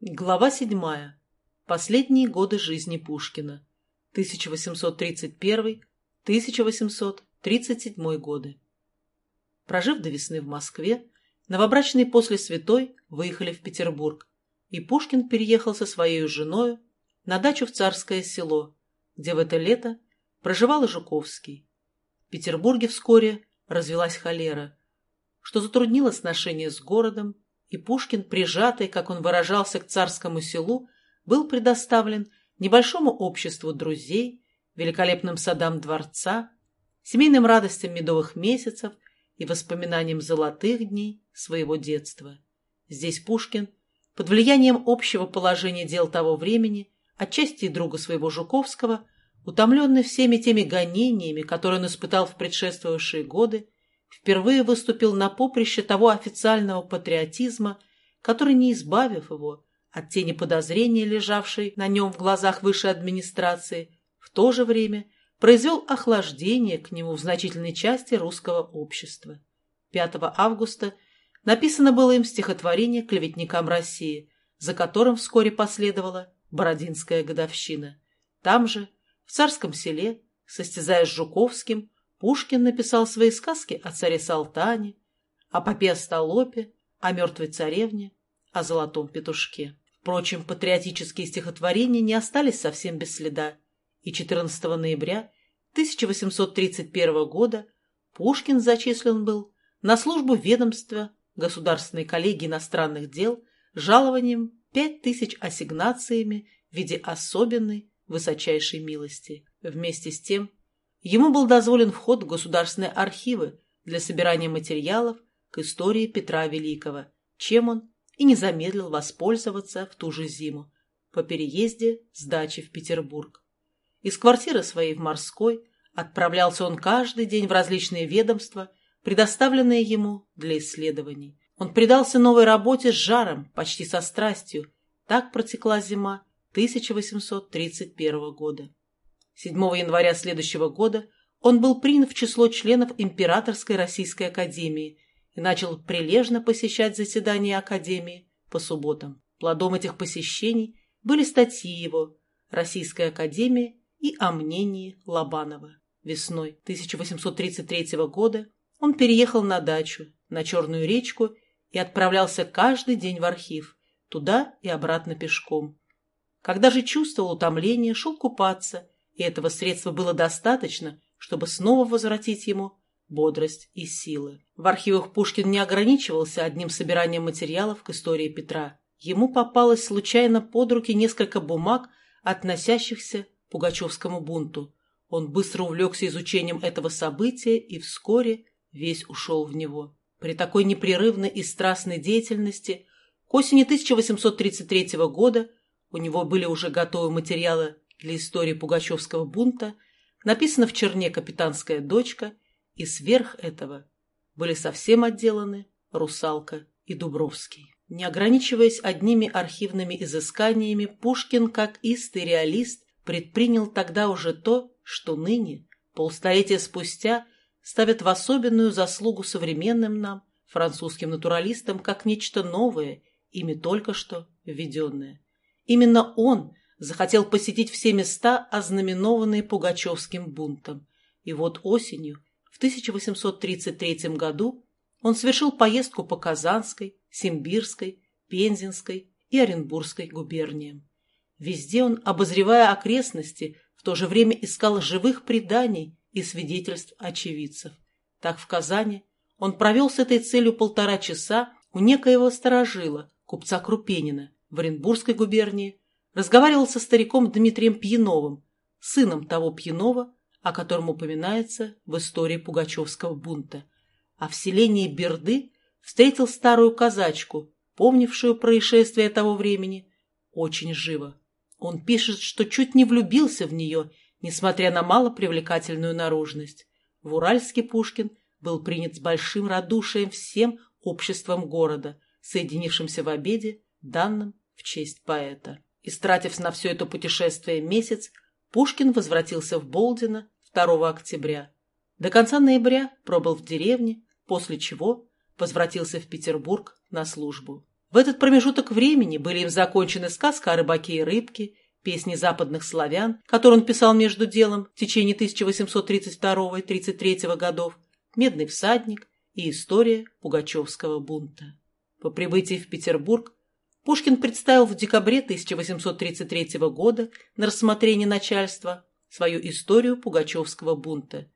Глава седьмая. Последние годы жизни Пушкина. 1831-1837 годы. Прожив до весны в Москве, новобрачные после святой выехали в Петербург, и Пушкин переехал со своей женой на дачу в Царское село, где в это лето проживал и Жуковский. В Петербурге вскоре развелась холера, что затруднило сношение с городом, и Пушкин, прижатый, как он выражался, к царскому селу, был предоставлен небольшому обществу друзей, великолепным садам дворца, семейным радостям медовых месяцев и воспоминаниям золотых дней своего детства. Здесь Пушкин, под влиянием общего положения дел того времени, отчасти и друга своего Жуковского, утомленный всеми теми гонениями, которые он испытал в предшествовавшие годы, впервые выступил на поприще того официального патриотизма, который, не избавив его от тени подозрения, лежавшей на нем в глазах высшей администрации, в то же время произвел охлаждение к нему в значительной части русского общества. 5 августа написано было им стихотворение «Клеветникам России», за которым вскоре последовала Бородинская годовщина. Там же, в царском селе, состязаясь с Жуковским, Пушкин написал свои сказки о царе Салтане, о попе Остолопе, о мертвой царевне, о золотом петушке. Впрочем, патриотические стихотворения не остались совсем без следа, и 14 ноября 1831 года Пушкин зачислен был на службу ведомства Государственной коллегии иностранных дел жалованием 5000 ассигнациями в виде особенной высочайшей милости. Вместе с тем Ему был дозволен вход в государственные архивы для собирания материалов к истории Петра Великого, чем он и не замедлил воспользоваться в ту же зиму по переезде с дачи в Петербург. Из квартиры своей в Морской отправлялся он каждый день в различные ведомства, предоставленные ему для исследований. Он предался новой работе с жаром, почти со страстью. Так протекла зима 1831 года. 7 января следующего года он был принят в число членов Императорской Российской Академии и начал прилежно посещать заседания Академии по субботам. Плодом этих посещений были статьи его «Российская Академия» и о мнении Лобанова. Весной 1833 года он переехал на дачу, на Черную речку и отправлялся каждый день в архив, туда и обратно пешком. Когда же чувствовал утомление, шел купаться и этого средства было достаточно, чтобы снова возвратить ему бодрость и силы. В архивах Пушкин не ограничивался одним собиранием материалов к истории Петра. Ему попалось случайно под руки несколько бумаг, относящихся к Пугачевскому бунту. Он быстро увлекся изучением этого события и вскоре весь ушел в него. При такой непрерывной и страстной деятельности к осени 1833 года у него были уже готовы материалы для истории Пугачевского бунта написана в черне «Капитанская дочка», и сверх этого были совсем отделаны «Русалка» и «Дубровский». Не ограничиваясь одними архивными изысканиями, Пушкин, как истый реалист, предпринял тогда уже то, что ныне, полстолетия спустя, ставят в особенную заслугу современным нам, французским натуралистам, как нечто новое, ими только что введенное. Именно он – захотел посетить все места, ознаменованные Пугачевским бунтом. И вот осенью, в 1833 году, он совершил поездку по Казанской, Симбирской, Пензенской и Оренбургской губерниям. Везде он, обозревая окрестности, в то же время искал живых преданий и свидетельств очевидцев. Так в Казани он провел с этой целью полтора часа у некоего сторожила, купца Крупенина, в Оренбургской губернии разговаривал со стариком Дмитрием Пьяновым, сыном того Пьянова, о котором упоминается в истории Пугачевского бунта. А в селении Берды встретил старую казачку, помнившую происшествие того времени, очень живо. Он пишет, что чуть не влюбился в нее, несмотря на малопривлекательную наружность. В Уральске Пушкин был принят с большим радушием всем обществом города, соединившимся в обеде, данном в честь поэта. Истратив на все это путешествие месяц, Пушкин возвратился в Болдино 2 октября. До конца ноября пробыл в деревне, после чего возвратился в Петербург на службу. В этот промежуток времени были им закончены сказка о рыбаке и рыбке, песни западных славян, которые он писал между делом в течение 1832-33 годов, «Медный всадник» и история Пугачевского бунта. По прибытии в Петербург Пушкин представил в декабре 1833 года на рассмотрение начальства свою историю Пугачевского бунта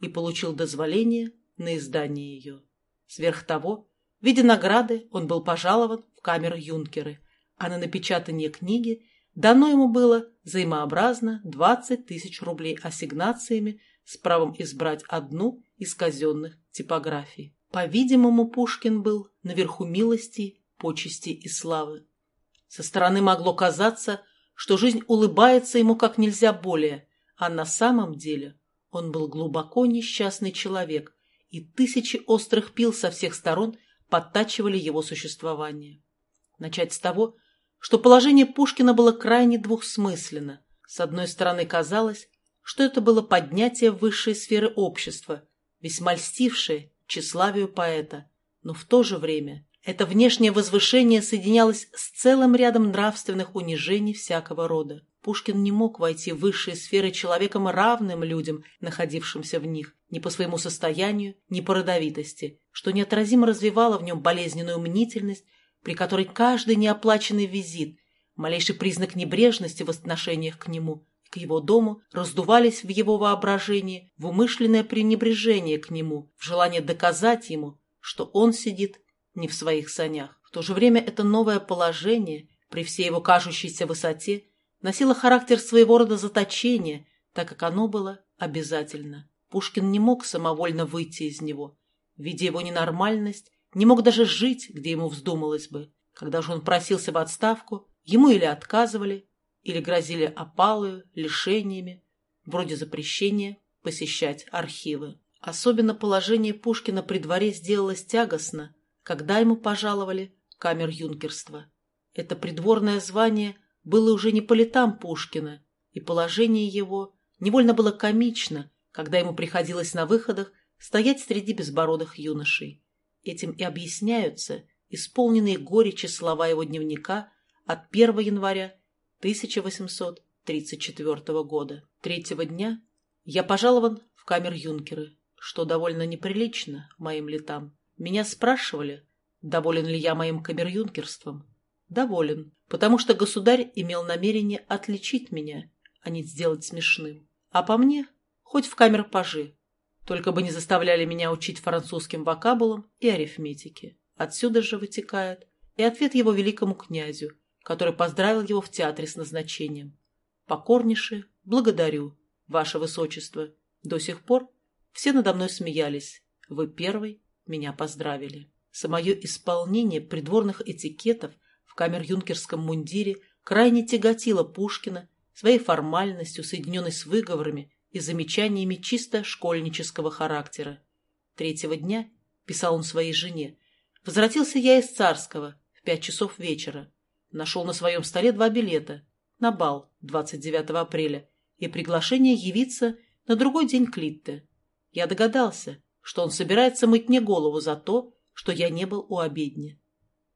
и получил дозволение на издание ее. Сверх того, в виде награды он был пожалован в камеру юнкеры, а на напечатание книги дано ему было взаимообразно 20 тысяч рублей ассигнациями с правом избрать одну из казенных типографий. По-видимому, Пушкин был наверху милости, почести и славы. Со стороны могло казаться, что жизнь улыбается ему как нельзя более, а на самом деле он был глубоко несчастный человек, и тысячи острых пил со всех сторон подтачивали его существование. Начать с того, что положение Пушкина было крайне двухсмысленно. С одной стороны, казалось, что это было поднятие высшей сферы общества, весьма льстившее тщеславию поэта, но в то же время это внешнее возвышение соединялось с целым рядом нравственных унижений всякого рода. Пушкин не мог войти в высшие сферы человеком равным людям, находившимся в них, ни по своему состоянию, ни по родовитости, что неотразимо развивало в нем болезненную мнительность, при которой каждый неоплаченный визит, малейший признак небрежности в отношениях к нему, к его дому, раздувались в его воображении в умышленное пренебрежение к нему, в желание доказать ему, что он сидит не в своих санях. В то же время это новое положение, при всей его кажущейся высоте, носило характер своего рода заточения, так как оно было обязательно. Пушкин не мог самовольно выйти из него. Видя его ненормальность, не мог даже жить, где ему вздумалось бы. Когда же он просился в отставку, ему или отказывали, или грозили опалою, лишениями, вроде запрещения посещать архивы. Особенно положение Пушкина при дворе сделалось тягостно, когда ему пожаловали камер-юнкерства. Это придворное звание было уже не по летам Пушкина, и положение его невольно было комично, когда ему приходилось на выходах стоять среди безбородых юношей. Этим и объясняются исполненные горечи слова его дневника от 1 января 1834 года. Третьего дня я пожалован в камер юнкеры, что довольно неприлично моим летам. Меня спрашивали, доволен ли я моим камер-юнкерством. Доволен, потому что государь имел намерение отличить меня, а не сделать смешным. А по мне, хоть в камер-пажи, только бы не заставляли меня учить французским вокабулам и арифметике. Отсюда же вытекает и ответ его великому князю, который поздравил его в театре с назначением. Покорнейше благодарю, ваше высочество. До сих пор все надо мной смеялись. Вы первый меня поздравили. Самое исполнение придворных этикетов в камер-юнкерском мундире крайне тяготило Пушкина своей формальностью, соединенной с выговорами и замечаниями чисто школьнического характера. Третьего дня, писал он своей жене, возвратился я из Царского в пять часов вечера. Нашел на своем столе два билета на бал 29 апреля и приглашение явиться на другой день к Литте. Я догадался, что он собирается мыть мне голову за то, что я не был у обедни.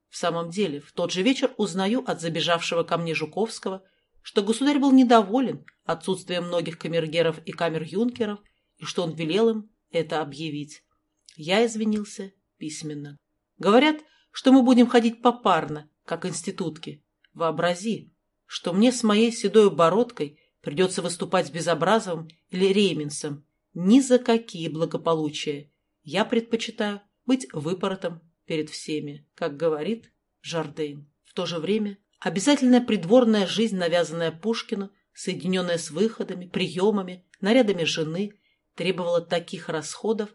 В самом деле, в тот же вечер узнаю от забежавшего ко мне Жуковского, что государь был недоволен отсутствием многих камергеров и камер-юнкеров и что он велел им это объявить. Я извинился письменно. Говорят, что мы будем ходить попарно, как институтки. Вообрази, что мне с моей седой бородкой придется выступать с Безобразовым или Рейминсом. Ни за какие благополучия. Я предпочитаю быть выпоротом перед всеми, как говорит Жардейн. В то же время Обязательная придворная жизнь, навязанная Пушкину, соединенная с выходами, приемами, нарядами жены, требовала таких расходов,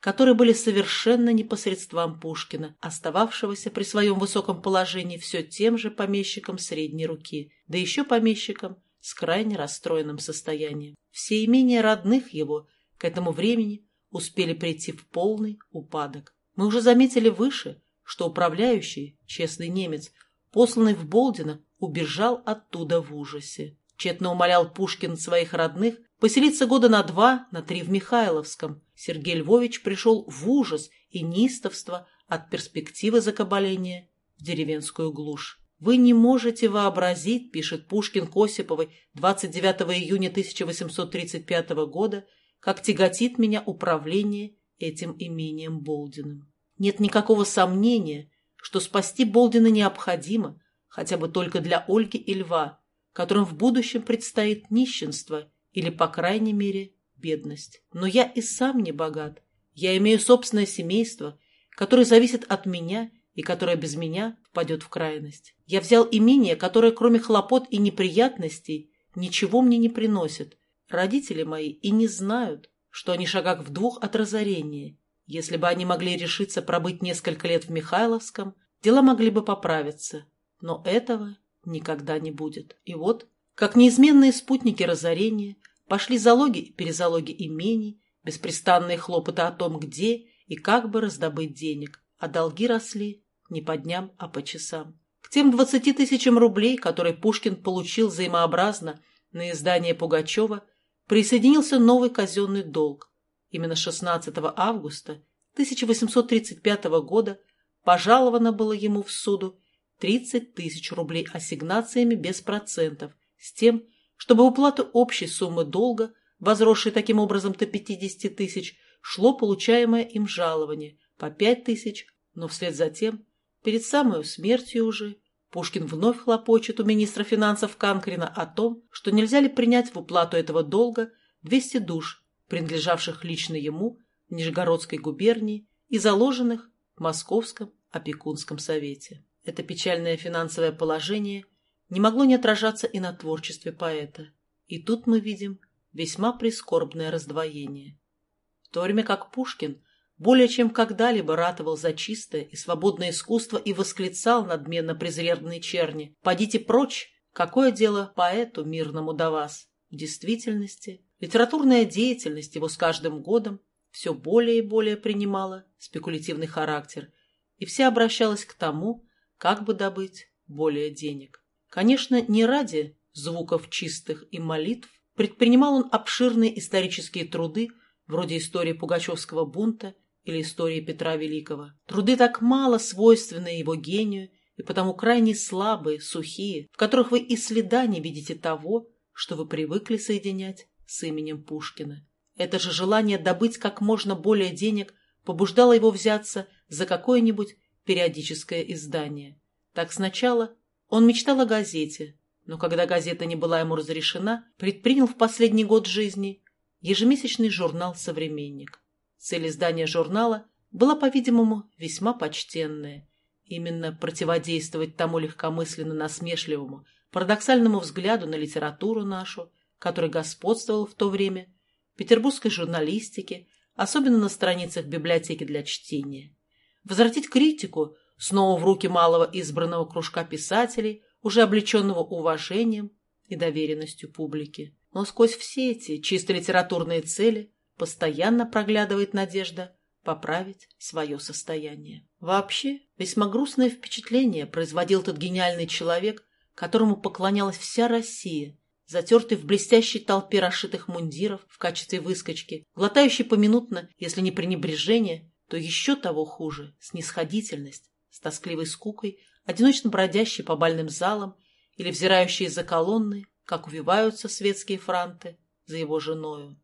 которые были совершенно непосредством Пушкина, остававшегося при своем высоком положении все тем же помещиком средней руки, да еще помещиком с крайне расстроенным состоянием. Все имения родных его к этому времени успели прийти в полный упадок. Мы уже заметили выше, что управляющий, честный немец, посланный в Болдино, убежал оттуда в ужасе. Тщетно умолял Пушкин своих родных поселиться года на два, на три в Михайловском. Сергей Львович пришел в ужас и неистовство от перспективы закабаления в деревенскую глушь. «Вы не можете вообразить», — пишет Пушкин Косиповой 29 июня 1835 года, «как тяготит меня управление этим имением Болдиным. Нет никакого сомнения, что спасти Болдина необходимо, хотя бы только для Ольги и Льва, которым в будущем предстоит нищенство или, по крайней мере, бедность. Но я и сам не богат. Я имею собственное семейство, которое зависит от меня и которое без меня впадет в крайность. Я взял имение, которое, кроме хлопот и неприятностей, ничего мне не приносит. Родители мои и не знают, что они шагах в двух от разорения. Если бы они могли решиться пробыть несколько лет в Михайловском, дела могли бы поправиться. Но этого никогда не будет. И вот, как неизменные спутники разорения, пошли залоги и перезалоги имений, беспрестанные хлопоты о том, где и как бы раздобыть денег, а долги росли не по дням, а по часам. К тем двадцати тысячам рублей, которые Пушкин получил взаимообразно на издание Пугачева, присоединился новый казенный долг. Именно 16 августа 1835 года пожаловано было ему в суду 30 тысяч рублей ассигнациями без процентов, с тем, чтобы уплату общей суммы долга, возросшей таким образом до 50 тысяч, шло получаемое им жалование по 5 тысяч, но вслед за тем Перед самой смертью уже Пушкин вновь хлопочет у министра финансов Канкрина о том, что нельзя ли принять в уплату этого долга 200 душ, принадлежавших лично ему в Нижегородской губернии и заложенных в Московском опекунском совете. Это печальное финансовое положение не могло не отражаться и на творчестве поэта. И тут мы видим весьма прискорбное раздвоение. В то время как Пушкин более чем когда-либо ратовал за чистое и свободное искусство и восклицал надменно презренные черни «Подите прочь! Какое дело поэту мирному до вас?» В действительности, литературная деятельность его с каждым годом все более и более принимала спекулятивный характер, и все обращалась к тому, как бы добыть более денег. Конечно, не ради звуков чистых и молитв предпринимал он обширные исторические труды, вроде истории Пугачевского бунта или истории Петра Великого. Труды так мало свойственны его гению и потому крайне слабые, сухие, в которых вы и следа не видите того, что вы привыкли соединять с именем Пушкина. Это же желание добыть как можно более денег побуждало его взяться за какое-нибудь периодическое издание. Так сначала он мечтал о газете, но когда газета не была ему разрешена, предпринял в последний год жизни ежемесячный журнал «Современник». Цель издания журнала была, по-видимому, весьма почтенная. Именно противодействовать тому легкомысленно насмешливому, парадоксальному взгляду на литературу нашу, который господствовал в то время, петербургской журналистике, особенно на страницах библиотеки для чтения. Возвратить критику снова в руки малого избранного кружка писателей, уже облеченного уважением и доверенностью публики. Но сквозь все эти чисто литературные цели постоянно проглядывает надежда поправить свое состояние. Вообще, весьма грустное впечатление производил тот гениальный человек, которому поклонялась вся Россия, затертый в блестящей толпе расшитых мундиров в качестве выскочки, глотающий поминутно, если не пренебрежение, то еще того хуже – снисходительность, с тоскливой скукой, одиночно бродящий по бальным залам или взирающий за колонны, как увиваются светские франты за его женою.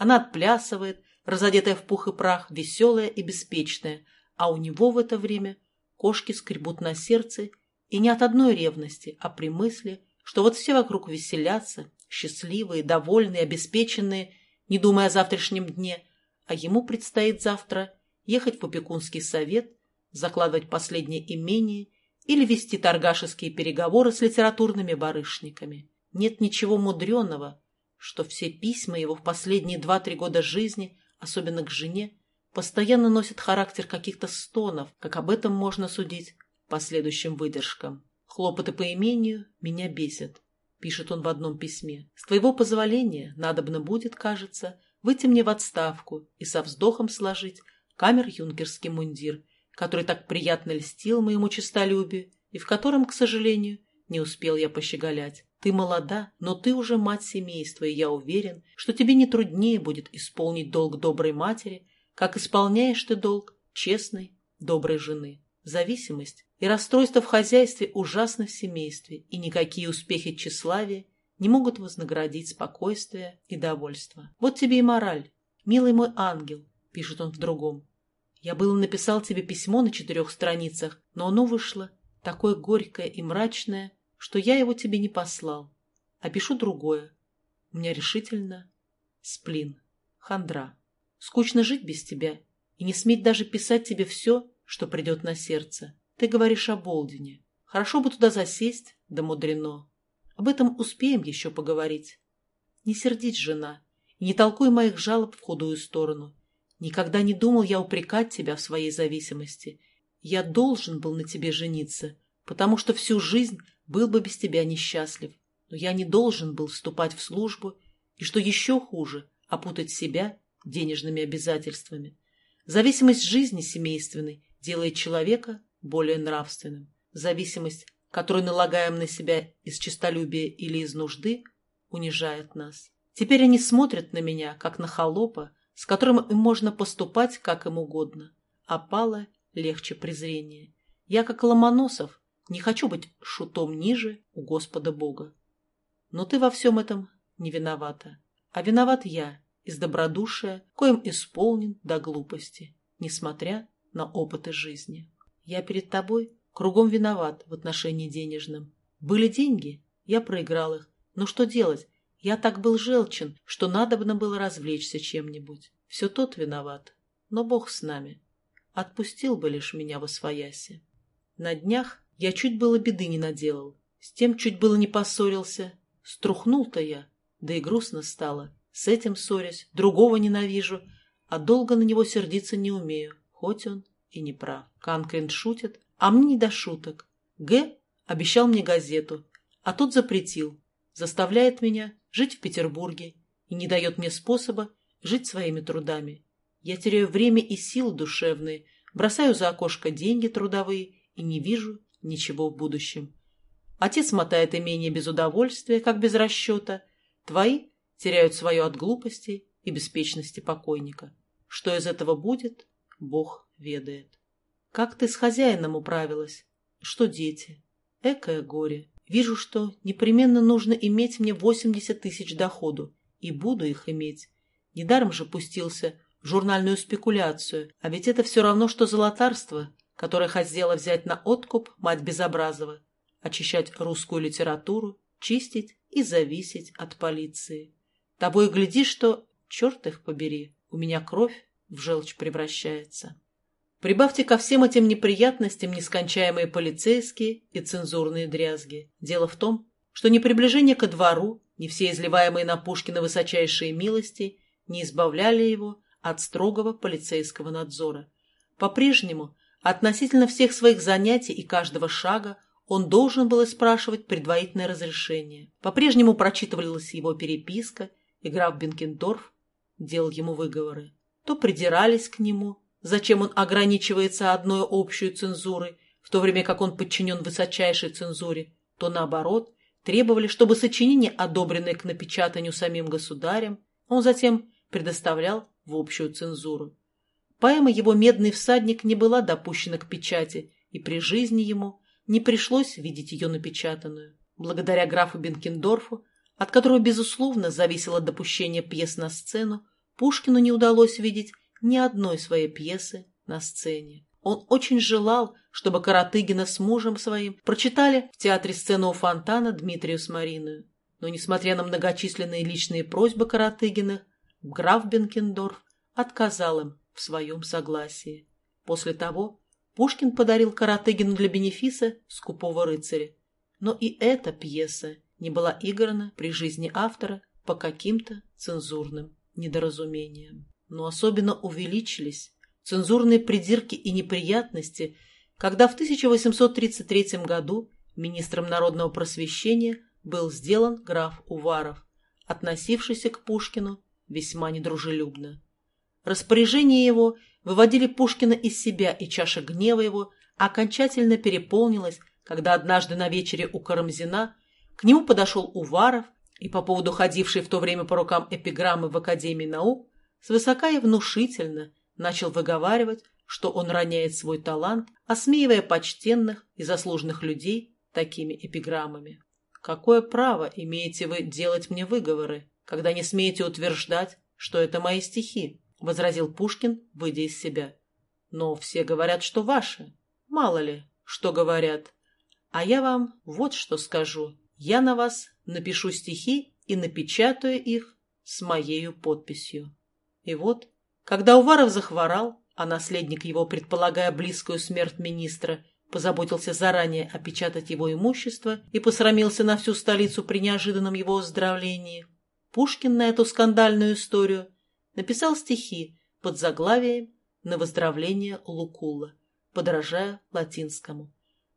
Она отплясывает, разодетая в пух и прах, веселая и беспечная, а у него в это время кошки скребут на сердце и не от одной ревности, а при мысли, что вот все вокруг веселятся, счастливые, довольные, обеспеченные, не думая о завтрашнем дне, а ему предстоит завтра ехать в опекунский совет, закладывать последнее имение или вести торгашеские переговоры с литературными барышниками. Нет ничего мудреного что все письма его в последние два-три года жизни, особенно к жене, постоянно носят характер каких-то стонов, как об этом можно судить по следующим выдержкам. «Хлопоты по имению меня бесят», — пишет он в одном письме. «С твоего позволения надобно будет, кажется, выйти мне в отставку и со вздохом сложить камер-юнкерский мундир, который так приятно льстил моему честолюбию и в котором, к сожалению, не успел я пощеголять. Ты молода, но ты уже мать семейства, и я уверен, что тебе не труднее будет исполнить долг доброй матери, как исполняешь ты долг честной, доброй жены. зависимость и расстройство в хозяйстве ужасны в семействе, и никакие успехи тщеславия не могут вознаградить спокойствие и довольство. Вот тебе и мораль. «Милый мой ангел», — пишет он в другом, — «я было написал тебе письмо на четырех страницах, но оно вышло такое горькое и мрачное, что я его тебе не послал, а пишу другое. У меня решительно сплин, хандра. Скучно жить без тебя и не сметь даже писать тебе все, что придет на сердце. Ты говоришь о Болдине. Хорошо бы туда засесть, да мудрено. Об этом успеем еще поговорить. Не сердись, жена, и не толкуй моих жалоб в худую сторону. Никогда не думал я упрекать тебя в своей зависимости. Я должен был на тебе жениться, потому что всю жизнь был бы без тебя несчастлив. Но я не должен был вступать в службу и, что еще хуже, опутать себя денежными обязательствами. Зависимость жизни семейственной делает человека более нравственным. Зависимость, которую налагаем на себя из честолюбия или из нужды, унижает нас. Теперь они смотрят на меня, как на холопа, с которым им можно поступать, как им угодно. А пало легче презрения. Я, как Ломоносов, не хочу быть шутом ниже у Господа Бога. Но ты во всем этом не виновата. А виноват я, из добродушия, коим исполнен до глупости, несмотря на опыты жизни. Я перед тобой кругом виноват в отношении денежным. Были деньги, я проиграл их. Но что делать? Я так был желчен, что надобно было развлечься чем-нибудь. Все тот виноват. Но Бог с нами. Отпустил бы лишь меня во свояси. На днях я чуть было беды не наделал. С тем чуть было не поссорился. Струхнул-то я, да и грустно стало. С этим ссорясь, другого ненавижу, а долго на него сердиться не умею, хоть он и не прав. Канкрин шутит, а мне не до шуток. Г. обещал мне газету, а тот запретил, заставляет меня жить в Петербурге и не дает мне способа жить своими трудами. Я теряю время и силы душевные, бросаю за окошко деньги трудовые и не вижу ничего в будущем. Отец мотает имение без удовольствия, как без расчета. Твои теряют свое от глупости и беспечности покойника. Что из этого будет, Бог ведает. Как ты с хозяином управилась? Что дети? Экое горе. Вижу, что непременно нужно иметь мне 80 тысяч доходу, и буду их иметь. Недаром же пустился в журнальную спекуляцию, а ведь это все равно, что золотарство, которое хотела взять на откуп мать Безобразова, очищать русскую литературу, чистить и зависеть от полиции. Тобой гляди, что, черт их побери, у меня кровь в желчь превращается. Прибавьте ко всем этим неприятностям нескончаемые полицейские и цензурные дрязги. Дело в том, что ни приближение ко двору, ни все изливаемые на Пушкина высочайшие милости не избавляли его от строгого полицейского надзора. По-прежнему, относительно всех своих занятий и каждого шага, он должен был спрашивать предварительное разрешение. По-прежнему прочитывалась его переписка и граф Бенкендорф делал ему выговоры. То придирались к нему, зачем он ограничивается одной общей цензурой, в то время как он подчинен высочайшей цензуре, то наоборот, требовали, чтобы сочинение, одобренное к напечатанию самим государем, он затем предоставлял в общую цензуру. Поэма его «Медный всадник» не была допущена к печати, и при жизни ему не пришлось видеть ее напечатанную. Благодаря графу Бенкендорфу от которого, безусловно, зависело допущение пьес на сцену, Пушкину не удалось видеть ни одной своей пьесы на сцене. Он очень желал, чтобы Каратыгина с мужем своим прочитали в театре сцену у фонтана Дмитрию с Мариной. Но, несмотря на многочисленные личные просьбы Каратыгиных, граф Бенкендорф отказал им в своем согласии. После того Пушкин подарил Каратыгину для бенефиса «Скупого рыцаря». Но и эта пьеса не была играна при жизни автора по каким-то цензурным недоразумениям. Но особенно увеличились цензурные придирки и неприятности, когда в 1833 году министром народного просвещения был сделан граф Уваров, относившийся к Пушкину весьма недружелюбно. Распоряжения его выводили Пушкина из себя, и чаша гнева его окончательно переполнилась, когда однажды на вечере у Карамзина к нему подошел Уваров и по поводу ходившей в то время по рукам эпиграммы в Академии наук свысока и внушительно начал выговаривать, что он роняет свой талант, осмеивая почтенных и заслуженных людей такими эпиграммами. Какое право имеете вы делать мне выговоры, когда не смеете утверждать, что это мои стихи? — возразил Пушкин, выйдя из себя. Но все говорят, что ваши. Мало ли, что говорят. А я вам вот что скажу. Я на вас напишу стихи и напечатаю их с моею подписью. И вот, когда Уваров захворал, а наследник его, предполагая близкую смерть министра, позаботился заранее опечатать его имущество и посрамился на всю столицу при неожиданном его выздоровлении, Пушкин на эту скандальную историю написал стихи под заглавием «На выздоровление Лукула», подражая латинскому.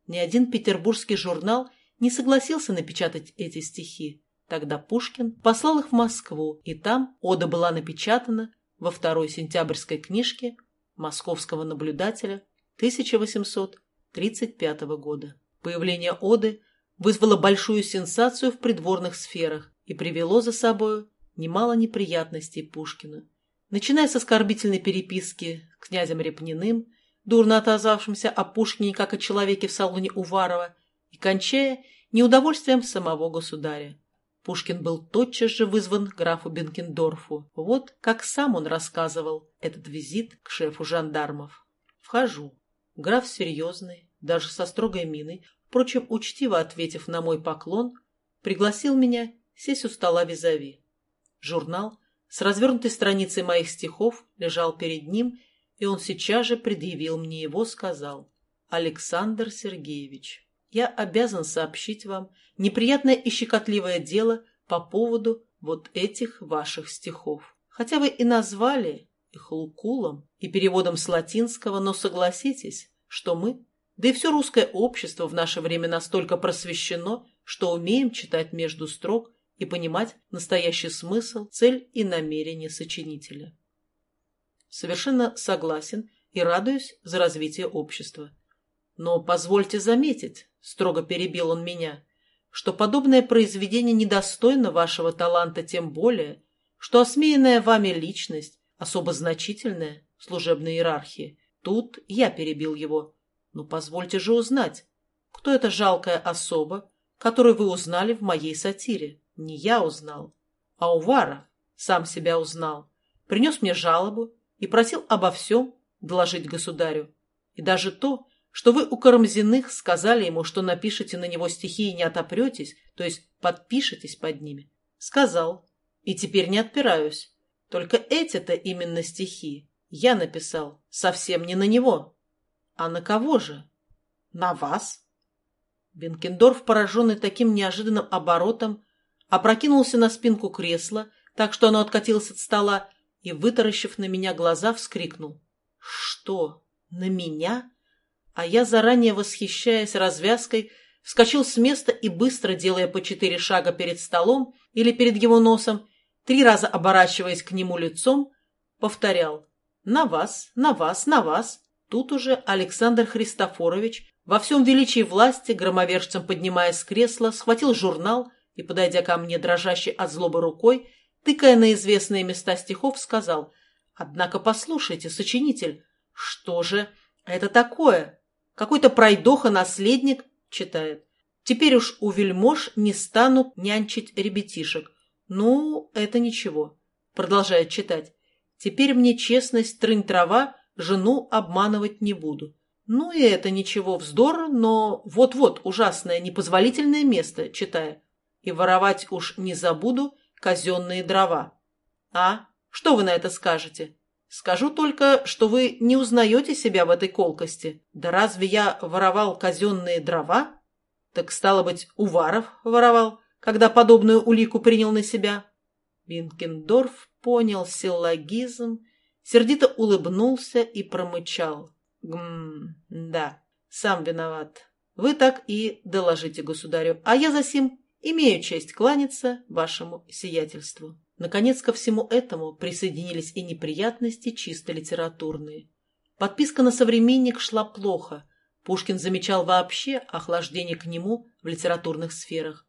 Ни один петербургский журнал не согласился напечатать эти стихи. Тогда Пушкин послал их в Москву, и там ода была напечатана во второй сентябрьской книжке московского наблюдателя 1835 года. Появление оды вызвало большую сенсацию в придворных сферах и привело за собою немало неприятностей Пушкину. Начиная с оскорбительной переписки с князем Репниным, дурно отозвавшимся о Пушкине как о человеке в салоне Уварова, и кончая неудовольствием самого государя. Пушкин был тотчас же вызван графу Бенкендорфу. Вот как сам он рассказывал этот визит к шефу жандармов. Вхожу. Граф серьезный, даже со строгой миной, впрочем, учтиво ответив на мой поклон, пригласил меня сесть у стола визави. Журнал с развернутой страницей моих стихов лежал перед ним, и он сейчас же предъявил мне его, сказал «Александр Сергеевич, я обязан сообщить вам неприятное и щекотливое дело по поводу вот этих ваших стихов. Хотя вы и назвали их лукулом и переводом с латинского, но согласитесь, что мы, да и все русское общество в наше время настолько просвещено, что умеем читать между строк и понимать настоящий смысл, цель и намерение сочинителя. Совершенно согласен и радуюсь за развитие общества. Но позвольте заметить, строго перебил он меня, что подобное произведение недостойно вашего таланта тем более, что осмеянная вами личность особо значительная в служебной иерархии. Тут я перебил его. Ну, позвольте же узнать, кто эта жалкая особа, которую вы узнали в моей сатире? Не я узнал, а Уваров сам себя узнал. Принес мне жалобу и просил обо всем доложить государю. И даже то, что вы у Карамзиных сказали ему, что напишете на него стихи и не отопретесь, то есть подпишетесь под ними. Сказал. И теперь не отпираюсь. Только эти-то именно стихи я написал совсем не на него. А на кого же? На вас. Бенкендорф, пораженный таким неожиданным оборотом, опрокинулся на спинку кресла, так что оно откатилось от стола, и, вытаращив на меня глаза, вскрикнул. «Что? На меня?» А я, заранее восхищаясь развязкой, вскочил с места и, быстро делая по четыре шага перед столом или перед его носом, три раза оборачиваясь к нему лицом, повторял «На вас, на вас, на вас». Тут уже Александр Христофорович, во всем величии власти, громовержцем поднимаясь с кресла, схватил журнал и, подойдя ко мне, дрожащей от злобы рукой, тыкая на известные места стихов, сказал, «Однако послушайте, сочинитель, что же это такое? Какой-то пройдоха-наследник читает. Теперь уж у вельмож не станут нянчить ребятишек. Ну, это ничего». Продолжает читать. «Теперь мне честность трынь-трава, жену обманывать не буду». Ну и это ничего, вздор, но вот-вот ужасное непозволительное место, читая и воровать уж не забуду казенные дрова. А? Что вы на это скажете? Скажу только, что вы не узнаете себя в этой колкости. Да разве я воровал казенные дрова? Так, стало быть, Уваров воровал, когда подобную улику принял на себя. Винкендорф понял силлогизм, сердито улыбнулся и промычал. Гм, да, сам виноват. Вы так и доложите государю, а я за сим Имею честь кланяться вашему сиятельству. Наконец, ко всему этому присоединились и неприятности чисто литературные. Подписка на «Современник» шла плохо. Пушкин замечал вообще охлаждение к нему в литературных сферах.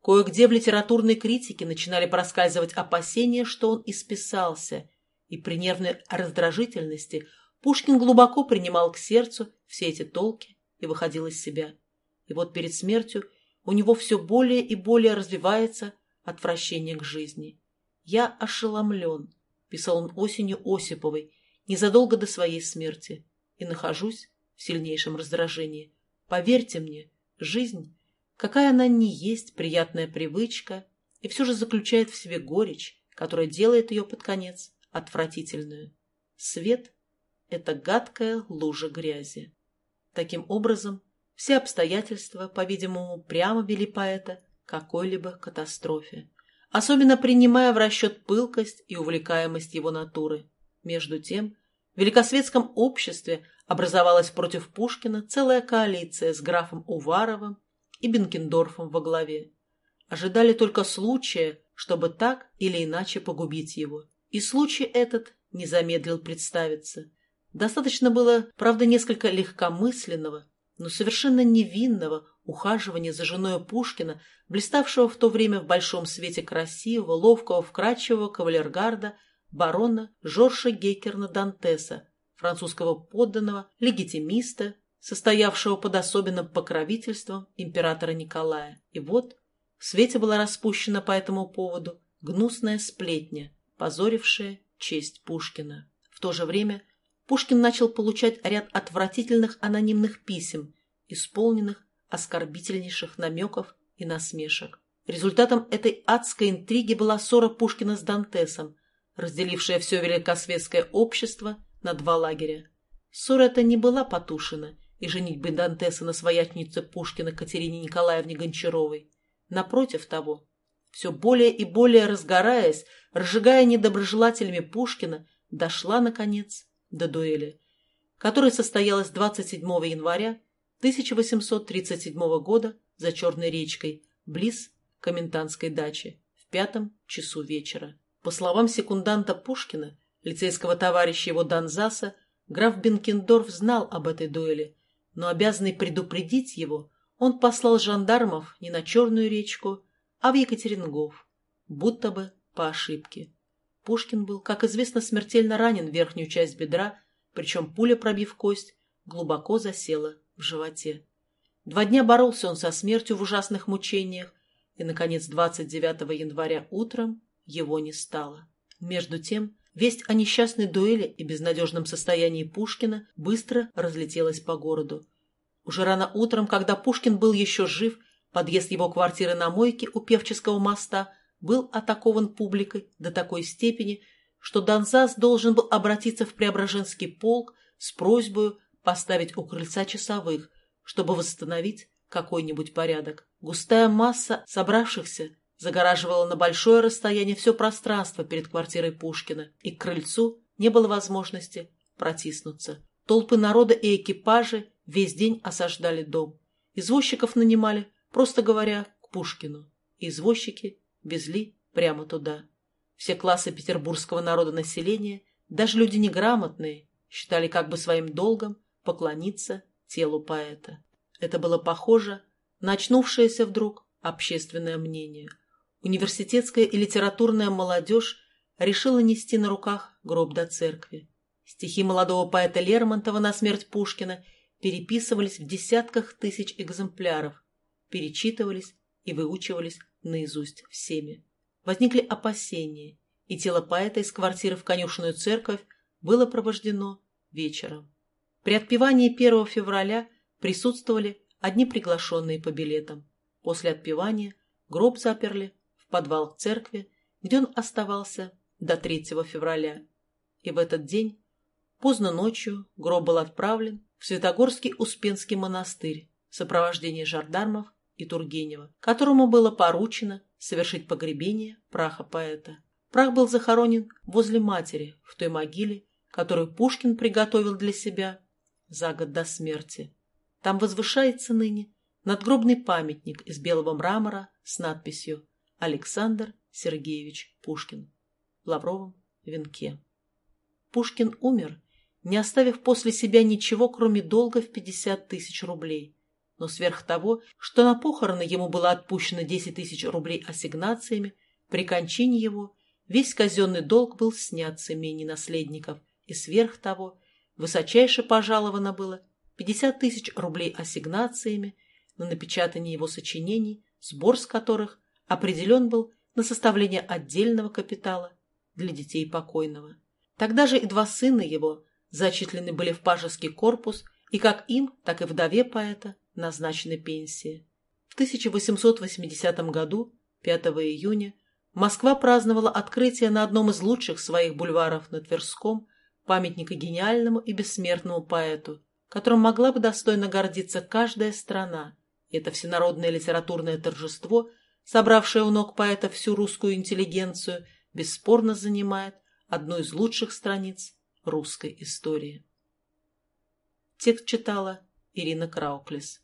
Кое-где в литературной критике начинали проскальзывать опасения, что он исписался, и при нервной раздражительности Пушкин глубоко принимал к сердцу все эти толки и выходил из себя. И вот перед смертью у него все более и более развивается отвращение к жизни. «Я ошеломлен», — писал он осенью Осиповой, незадолго до своей смерти, и нахожусь в сильнейшем раздражении. Поверьте мне, жизнь, какая она не есть приятная привычка, и все же заключает в себе горечь, которая делает ее под конец отвратительную. Свет — это гадкая лужа грязи. Таким образом, все обстоятельства, по-видимому, прямо вели поэта какой-либо катастрофе, особенно принимая в расчет пылкость и увлекаемость его натуры. Между тем, в великосветском обществе образовалась против Пушкина целая коалиция с графом Уваровым и Бенкендорфом во главе. Ожидали только случая, чтобы так или иначе погубить его. И случай этот не замедлил представиться. Достаточно было, правда, несколько легкомысленного, но совершенно невинного ухаживания за женой Пушкина, блиставшего в то время в большом свете красивого, ловкого, вкрадчивого кавалергарда барона Жоржа Гейкерна Дантеса, французского подданного, легитимиста, состоявшего под особенным покровительством императора Николая. И вот в свете была распущена по этому поводу гнусная сплетня, позорившая честь Пушкина. В то же время Пушкин начал получать ряд отвратительных анонимных писем, исполненных оскорбительнейших намеков и насмешек. Результатом этой адской интриги была ссора Пушкина с Дантесом, разделившая все великосветское общество на два лагеря. Ссора эта не была потушена, и женитьбы Дантеса на своячнице Пушкина Катерине Николаевне Гончаровой. Напротив того, все более и более разгораясь, разжигая недоброжелателями Пушкина, дошла, наконец, до дуэли, которая состоялась 27 января 1837 года за Черной речкой, близ комендантской дачи, в пятом часу вечера. По словам секунданта Пушкина, лицейского товарища его Донзаса, граф Бенкендорф знал об этой дуэли, но обязанный предупредить его, он послал жандармов не на Черную речку, а в Екатерингов, будто бы по ошибке. Пушкин был, как известно, смертельно ранен в верхнюю часть бедра, причем пуля, пробив кость, глубоко засела в животе. Два дня боролся он со смертью в ужасных мучениях, и, наконец, 29 января утром его не стало. Между тем, весть о несчастной дуэли и безнадежном состоянии Пушкина быстро разлетелась по городу. Уже рано утром, когда Пушкин был еще жив, подъезд его квартиры на мойке у Певческого моста был атакован публикой до такой степени, что Донзас должен был обратиться в Преображенский полк с просьбой поставить у крыльца часовых, чтобы восстановить какой-нибудь порядок. Густая масса собравшихся загораживала на большое расстояние все пространство перед квартирой Пушкина, и к крыльцу не было возможности протиснуться. Толпы народа и экипажи весь день осаждали дом. Извозчиков нанимали, просто говоря, к Пушкину. Извозчики везли прямо туда. Все классы петербургского народонаселения, даже люди неграмотные, считали как бы своим долгом поклониться телу поэта. Это было похоже на очнувшееся вдруг общественное мнение. Университетская и литературная молодежь решила нести на руках гроб до церкви. Стихи молодого поэта Лермонтова на смерть Пушкина переписывались в десятках тысяч экземпляров, перечитывались и выучивались наизусть всеми. Возникли опасения, и тело поэта из квартиры в конюшенную церковь было провождено вечером. При отпевании 1 февраля присутствовали одни приглашенные по билетам. После отпевания гроб заперли в подвал церкви, где он оставался до 3 февраля. И в этот день, поздно ночью, гроб был отправлен в Святогорский Успенский монастырь в сопровождении жандармов и Тургенева, которому было поручено совершить погребение праха поэта. Прах был захоронен возле матери, в той могиле, которую Пушкин приготовил для себя за год до смерти. Там возвышается ныне надгробный памятник из белого мрамора с надписью «Александр Сергеевич Пушкин» в лавровом венке. Пушкин умер, не оставив после себя ничего, кроме долга в 50 тысяч рублей. Но сверх того, что на похороны ему было отпущено 10 тысяч рублей ассигнациями, при кончине его весь казенный долг был снят с имений наследников, и сверх того высочайше пожаловано было 50 тысяч рублей ассигнациями на напечатание его сочинений, сбор с которых определен был на составление отдельного капитала для детей покойного. Тогда же и два сына его зачислены были в пажеский корпус, и как им, так и вдове поэта назначены пенсии. В 1880 году, 5 июня, Москва праздновала открытие на одном из лучших своих бульваров на Тверском памятника гениальному и бессмертному поэту, которым могла бы достойно гордиться каждая страна. И это всенародное литературное торжество, собравшее у ног поэта всю русскую интеллигенцию, бесспорно занимает одну из лучших страниц русской истории. Текст читала Ирина Крауклис.